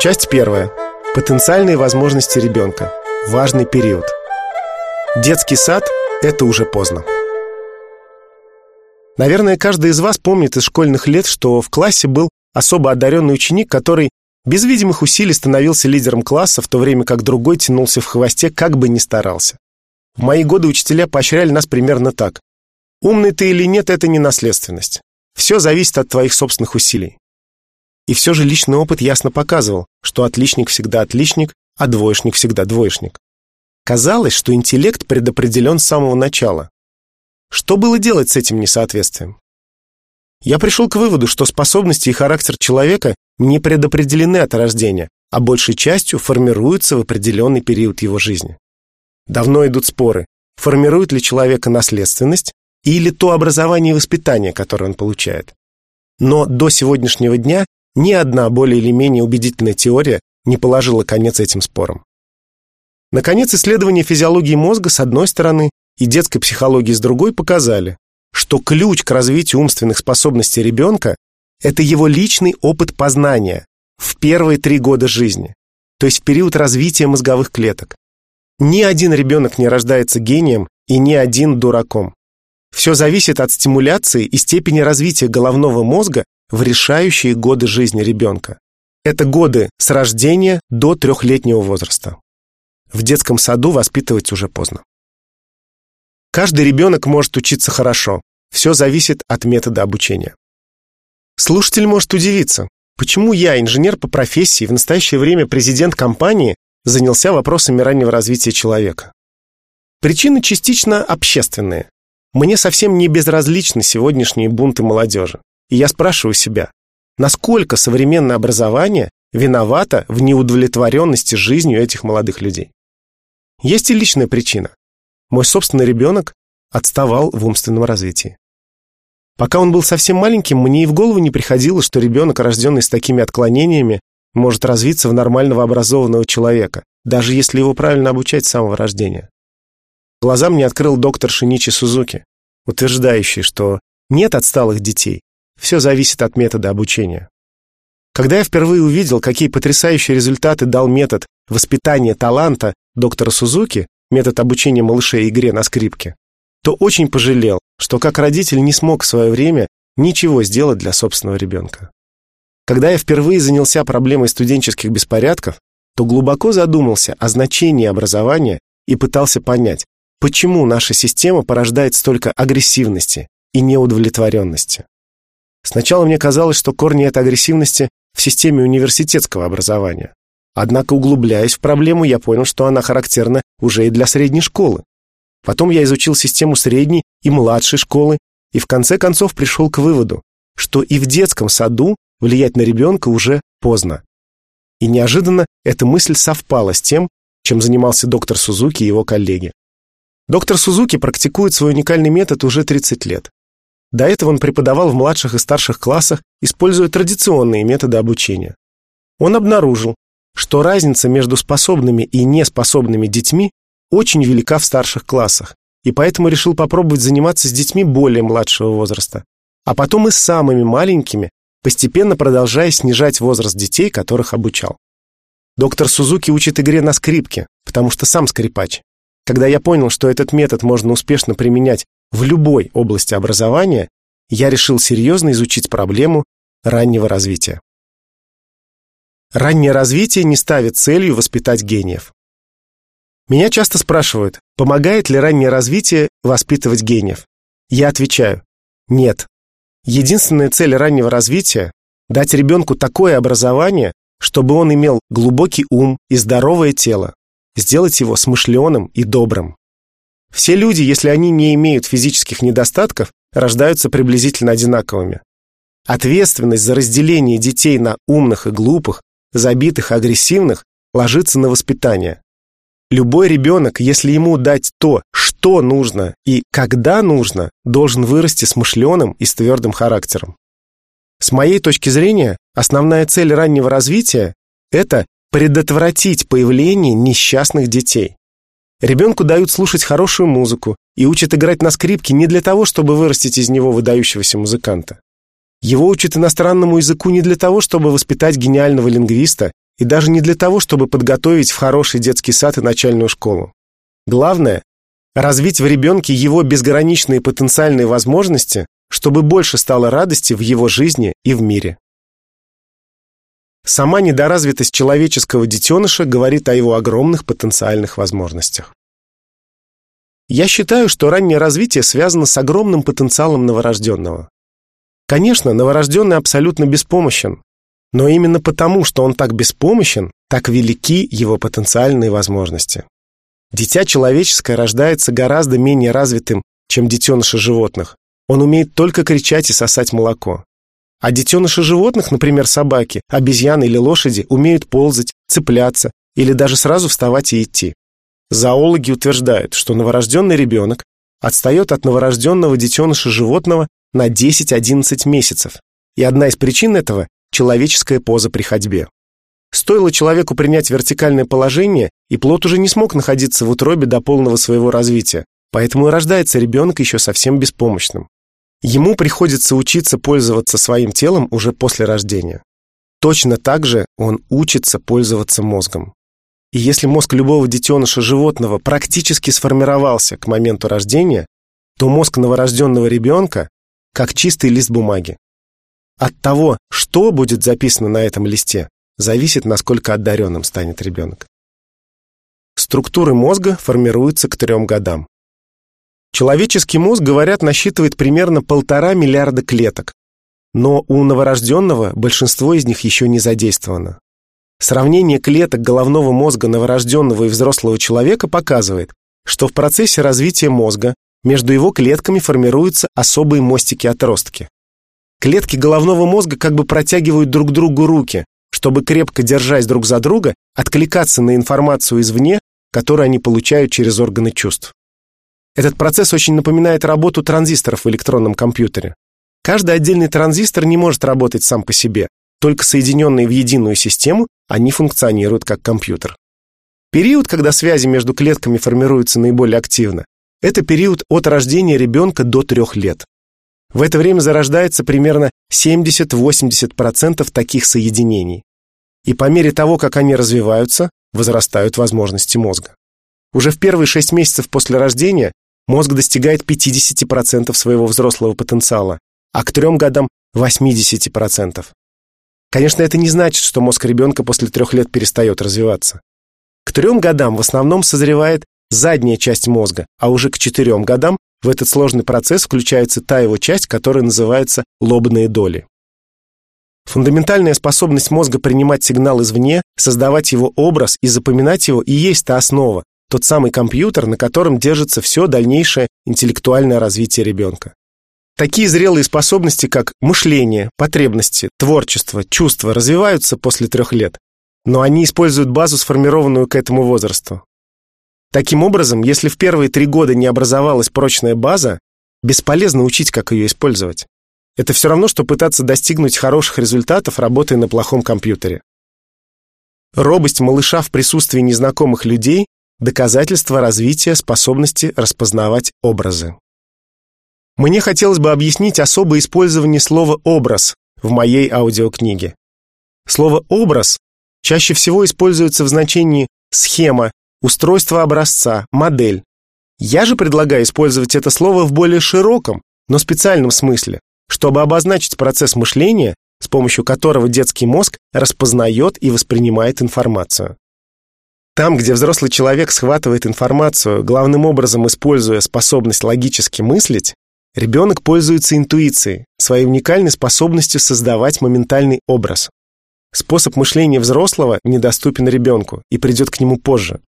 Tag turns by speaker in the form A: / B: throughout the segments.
A: Часть первая. Потенциальные возможности ребенка. Важный период. Детский сад – это уже поздно. Наверное, каждый из вас помнит из школьных лет, что в классе был особо одаренный ученик, который без видимых усилий становился лидером класса, в то время как другой тянулся в хвосте, как бы ни старался. В мои годы учителя поощряли нас примерно так. Умный ты или нет – это не наследственность. Все зависит от твоих собственных усилий. И все же личный опыт ясно показывал, что отличник всегда отличник, а двоечник всегда двоечник. Казалось, что интеллект предопределен с самого начала. Что было делать с этим несоответствием? Я пришел к выводу, что способности и характер человека не предопределены от рождения, а большей частью формируются в определенный период его жизни. Давно идут споры, формирует ли человека наследственность или то образование и воспитание, которое он получает. Но до сегодняшнего дня ни одна более или менее убедительная теория не положила конец этим спорам. Наконец, исследования физиологии мозга с одной стороны и детской психологии с другой показали, что ключ к развитию умственных способностей ребенка – это его личный опыт познания в первые три года жизни, то есть в период развития мозговых клеток. Ни один ребенок не рождается гением и ни один дураком. Все зависит от стимуляции и степени развития головного мозга в решающие годы жизни ребенка. Это годы с рождения до трехлетнего возраста. В детском саду воспитывать уже поздно. Каждый ребенок может учиться хорошо. Все зависит от метода обучения. Слушатель может удивиться, почему я, инженер по профессии, в настоящее время президент компании, занялся вопросами раннего развития человека. Причины частично общественные. Мне совсем не безразличны сегодняшние бунты молодежи. И я спрашиваю себя, насколько современное образование виновато в неудовлетворенности жизнью этих молодых людей? Есть и личная причина. Мой собственный ребенок отставал в умственном развитии. Пока он был совсем маленьким, мне и в голову не приходило, что ребенок, рожденный с такими отклонениями, может развиться в нормального образованного человека, даже если его правильно обучать с самого рождения. Глаза мне открыл доктор Шиничи Сузуки, утверждающий, что нет отсталых детей, все зависит от метода обучения. Когда я впервые увидел, какие потрясающие результаты дал метод воспитания таланта доктора Сузуки, метод обучения малышей игре на скрипке, то очень пожалел, что как родитель не смог в свое время ничего сделать для собственного ребенка. Когда я впервые занялся проблемой студенческих беспорядков, то глубоко задумался о значении образования и пытался понять, почему наша система порождает столько агрессивности и неудовлетворенности. Сначала мне казалось, что корни этой агрессивности в системе университетского образования. Однако, углубляясь в проблему, я понял, что она характерна уже и для средней школы. Потом я изучил систему средней и младшей школы и в конце концов пришел к выводу, что и в детском саду влиять на ребенка уже поздно. И неожиданно эта мысль совпала с тем, чем занимался доктор Сузуки и его коллеги. Доктор Сузуки практикует свой уникальный метод уже 30 лет. До этого он преподавал в младших и старших классах, используя традиционные методы обучения. Он обнаружил, что разница между способными и неспособными детьми очень велика в старших классах, и поэтому решил попробовать заниматься с детьми более младшего возраста, а потом и с самыми маленькими, постепенно продолжая снижать возраст детей, которых обучал. Доктор Сузуки учит игре на скрипке, потому что сам скрипач. Когда я понял, что этот метод можно успешно применять в любой области образования, я решил серьезно изучить проблему раннего развития. Раннее развитие не ставит целью воспитать гениев. Меня часто спрашивают, помогает ли раннее развитие воспитывать гениев. Я отвечаю, нет. Единственная цель раннего развития – дать ребенку такое образование, чтобы он имел глубокий ум и здоровое тело, сделать его смышленым и добрым. Все люди, если они не имеют физических недостатков, рождаются приблизительно одинаковыми. Ответственность за разделение детей на умных и глупых, забитых и агрессивных ложится на воспитание. Любой ребенок, если ему дать то, что нужно и когда нужно, должен вырасти смышленым и с твердым характером. С моей точки зрения, основная цель раннего развития – это предотвратить появление несчастных детей. Ребенку дают слушать хорошую музыку и учат играть на скрипке не для того, чтобы вырастить из него выдающегося музыканта. Его учат иностранному языку не для того, чтобы воспитать гениального лингвиста и даже не для того, чтобы подготовить в хороший детский сад и начальную школу. Главное – развить в ребенке его безграничные потенциальные возможности, чтобы больше стало радости в его жизни и в мире. Сама недоразвитость человеческого детеныша говорит о его огромных потенциальных возможностях. Я считаю, что раннее развитие связано с огромным потенциалом новорожденного. Конечно, новорожденный абсолютно беспомощен, но именно потому, что он так беспомощен, так велики его потенциальные возможности. Дитя человеческое рождается гораздо менее развитым, чем детеныши животных. Он умеет только кричать и сосать молоко. А детеныши животных, например, собаки, обезьяны или лошади, умеют ползать, цепляться или даже сразу вставать и идти. Зоологи утверждают, что новорожденный ребенок отстает от новорожденного детеныша животного на 10-11 месяцев. И одна из причин этого – человеческая поза при ходьбе. Стоило человеку принять вертикальное положение, и плод уже не смог находиться в утробе до полного своего развития, поэтому и рождается ребенок еще совсем беспомощным. Ему приходится учиться пользоваться своим телом уже после рождения. Точно так же он учится пользоваться мозгом. И если мозг любого детеныша животного практически сформировался к моменту рождения, то мозг новорожденного ребенка как чистый лист бумаги. От того, что будет записано на этом листе, зависит, насколько одаренным станет ребенок. Структуры мозга формируются к трем годам. Человеческий мозг, говорят, насчитывает примерно полтора миллиарда клеток, но у новорожденного большинство из них еще не задействовано. Сравнение клеток головного мозга новорожденного и взрослого человека показывает, что в процессе развития мозга между его клетками формируются особые мостики-отростки. Клетки головного мозга как бы протягивают друг другу руки, чтобы, крепко держась друг за друга, откликаться на информацию извне, которую они получают через органы чувств. Этот процесс очень напоминает работу транзисторов в электронном компьютере. Каждый отдельный транзистор не может работать сам по себе, только соединенные в единую систему они функционируют как компьютер. Период, когда связи между клетками формируются наиболее активно, это период от рождения ребенка до трех лет. В это время зарождается примерно 70-80% таких соединений. И по мере того, как они развиваются, возрастают возможности мозга. Уже в первые 6 месяцев после рождения мозг достигает 50% своего взрослого потенциала, а к трем годам 80%. Конечно, это не значит, что мозг ребенка после трех лет перестает развиваться. К трем годам в основном созревает задняя часть мозга, а уже к четырем годам в этот сложный процесс включается та его часть, которая называется лобные доли. Фундаментальная способность мозга принимать сигнал извне, создавать его образ и запоминать его и есть та основа, тот самый компьютер, на котором держится все дальнейшее интеллектуальное развитие ребенка. Такие зрелые способности, как мышление, потребности, творчество, чувства, развиваются после трех лет, но они используют базу, сформированную к этому возрасту. Таким образом, если в первые три года не образовалась прочная база, бесполезно учить, как ее использовать. Это все равно, что пытаться достигнуть хороших результатов, работая на плохом компьютере. Робость малыша в присутствии незнакомых людей – доказательство развития способности распознавать образы. Мне хотелось бы объяснить особое использование слова «образ» в моей аудиокниге. Слово «образ» чаще всего используется в значении «схема», «устройство образца», «модель». Я же предлагаю использовать это слово в более широком, но специальном смысле, чтобы обозначить процесс мышления, с помощью которого детский мозг распознает и воспринимает информацию. Там, где взрослый человек схватывает информацию, главным образом используя способность логически мыслить, Ребенок пользуется интуицией, своей уникальной способностью создавать моментальный образ. Способ мышления взрослого недоступен ребенку и придет к нему позже.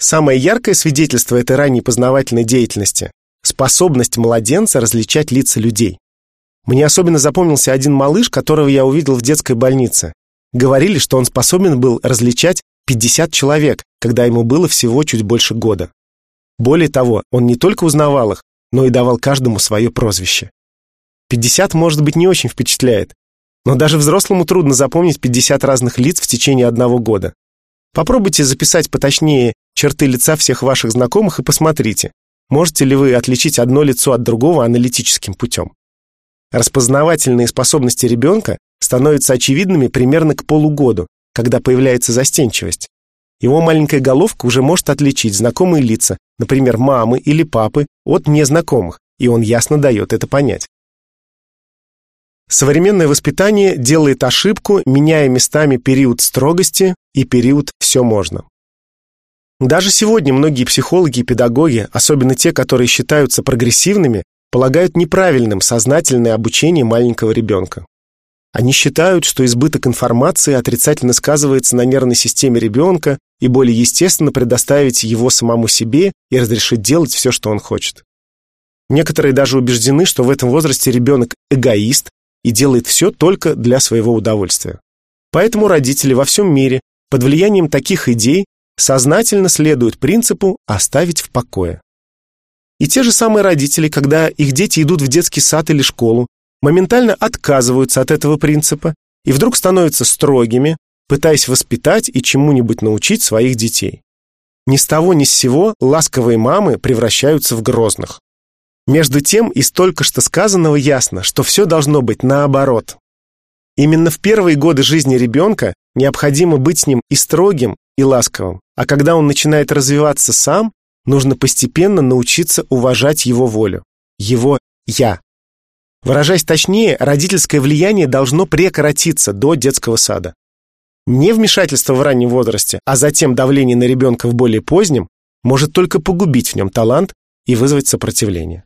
A: Самое яркое свидетельство этой ранней познавательной деятельности – способность младенца различать лица людей. Мне особенно запомнился один малыш, которого я увидел в детской больнице. Говорили, что он способен был различать 50 человек, когда ему было всего чуть больше года. Более того, он не только узнавал их, но и давал каждому свое прозвище. 50, может быть, не очень впечатляет, но даже взрослому трудно запомнить 50 разных лиц в течение одного года. Попробуйте записать поточнее черты лица всех ваших знакомых и посмотрите, можете ли вы отличить одно лицо от другого аналитическим путем. Распознавательные способности ребенка становятся очевидными примерно к полугоду, когда появляется застенчивость. Его маленькая головка уже может отличить знакомые лица, например, мамы или папы, от незнакомых, и он ясно дает это понять. Современное воспитание делает ошибку, меняя местами период строгости и период «все можно». Даже сегодня многие психологи и педагоги, особенно те, которые считаются прогрессивными, полагают неправильным сознательное обучение маленького ребенка. Они считают, что избыток информации отрицательно сказывается на нервной системе ребенка и более естественно предоставить его самому себе и разрешить делать все, что он хочет. Некоторые даже убеждены, что в этом возрасте ребенок эгоист и делает все только для своего удовольствия. Поэтому родители во всем мире под влиянием таких идей сознательно следуют принципу «оставить в покое». И те же самые родители, когда их дети идут в детский сад или школу, моментально отказываются от этого принципа и вдруг становятся строгими, пытаясь воспитать и чему-нибудь научить своих детей. Ни с того ни с сего ласковые мамы превращаются в грозных. Между тем, из только что сказанного ясно, что все должно быть наоборот. Именно в первые годы жизни ребенка необходимо быть с ним и строгим, и ласковым, а когда он начинает развиваться сам, нужно постепенно научиться уважать его волю, его «я». Выражаясь точнее, родительское влияние должно прекратиться до детского сада. Не вмешательство в раннем возрасте, а затем давление на ребенка в более позднем может только погубить в нем талант и вызвать сопротивление.